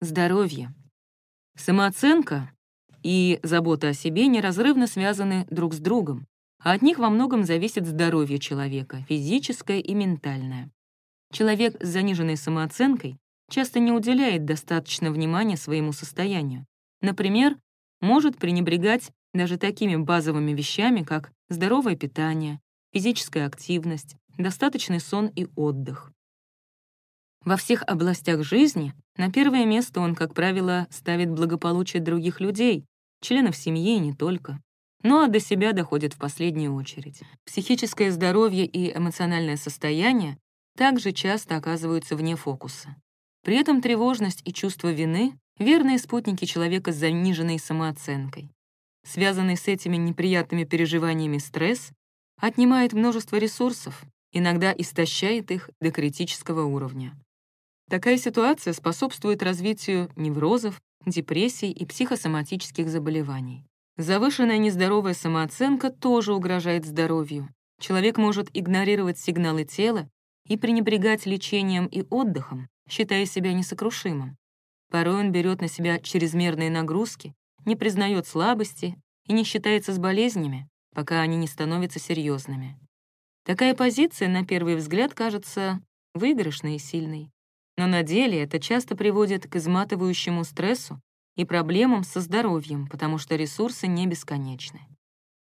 Здоровье. Самооценка и забота о себе неразрывно связаны друг с другом, а от них во многом зависит здоровье человека, физическое и ментальное. Человек с заниженной самооценкой часто не уделяет достаточно внимания своему состоянию. Например, может пренебрегать даже такими базовыми вещами, как здоровое питание, физическая активность, достаточный сон и отдых. Во всех областях жизни на первое место он, как правило, ставит благополучие других людей, членов семьи и не только. Ну а до себя доходит в последнюю очередь. Психическое здоровье и эмоциональное состояние также часто оказываются вне фокуса. При этом тревожность и чувство вины — верные спутники человека с заниженной самооценкой. Связанный с этими неприятными переживаниями стресс отнимает множество ресурсов, иногда истощает их до критического уровня. Такая ситуация способствует развитию неврозов, депрессий и психосоматических заболеваний. Завышенная нездоровая самооценка тоже угрожает здоровью. Человек может игнорировать сигналы тела и пренебрегать лечением и отдыхом, считая себя несокрушимым. Порой он берет на себя чрезмерные нагрузки, не признает слабости и не считается с болезнями, пока они не становятся серьезными. Такая позиция, на первый взгляд, кажется выигрышной и сильной. Но на деле это часто приводит к изматывающему стрессу и проблемам со здоровьем, потому что ресурсы не бесконечны.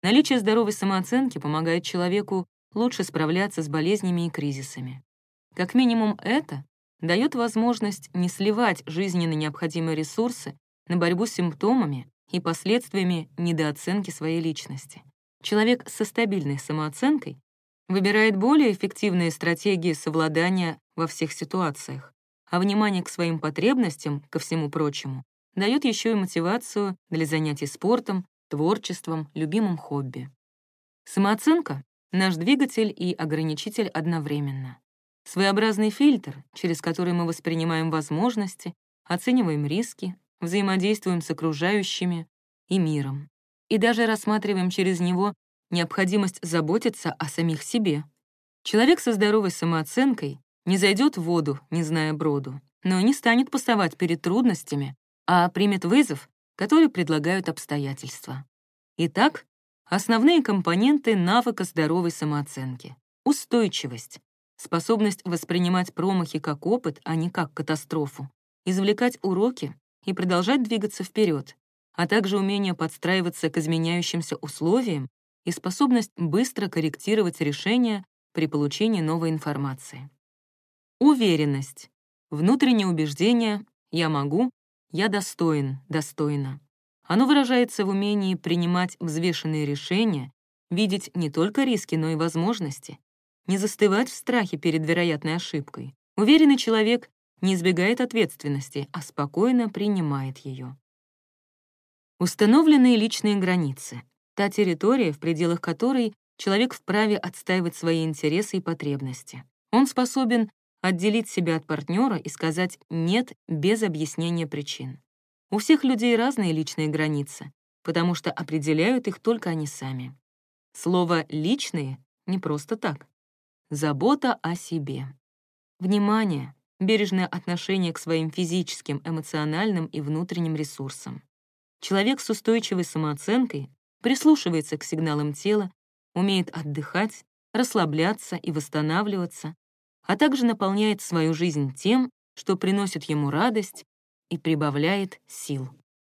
Наличие здоровой самооценки помогает человеку лучше справляться с болезнями и кризисами. Как минимум это дает возможность не сливать жизненно необходимые ресурсы на борьбу с симптомами и последствиями недооценки своей личности. Человек со стабильной самооценкой выбирает более эффективные стратегии совладания во всех ситуациях, а внимание к своим потребностям, ко всему прочему, дает еще и мотивацию для занятий спортом, творчеством, любимым хобби. Самооценка — наш двигатель и ограничитель одновременно. Своеобразный фильтр, через который мы воспринимаем возможности, оцениваем риски, взаимодействуем с окружающими и миром. И даже рассматриваем через него необходимость заботиться о самих себе. Человек со здоровой самооценкой не зайдет в воду, не зная броду, но не станет пасовать перед трудностями, а примет вызов, который предлагают обстоятельства. Итак, основные компоненты навыка здоровой самооценки. Устойчивость, способность воспринимать промахи как опыт, а не как катастрофу, извлекать уроки и продолжать двигаться вперед, а также умение подстраиваться к изменяющимся условиям и способность быстро корректировать решения при получении новой информации. Уверенность. Внутреннее убеждение «я могу», «я достоин», «достойна». Оно выражается в умении принимать взвешенные решения, видеть не только риски, но и возможности, не застывать в страхе перед вероятной ошибкой. Уверенный человек не избегает ответственности, а спокойно принимает ее. Установленные личные границы — та территория, в пределах которой человек вправе отстаивать свои интересы и потребности. Он способен отделить себя от партнера и сказать «нет» без объяснения причин. У всех людей разные личные границы, потому что определяют их только они сами. Слово «личные» не просто так. Забота о себе. Внимание, бережное отношение к своим физическим, эмоциональным и внутренним ресурсам. Человек с устойчивой самооценкой прислушивается к сигналам тела, умеет отдыхать, расслабляться и восстанавливаться, а также наполняет свою жизнь тем, что приносит ему радость и прибавляет сил.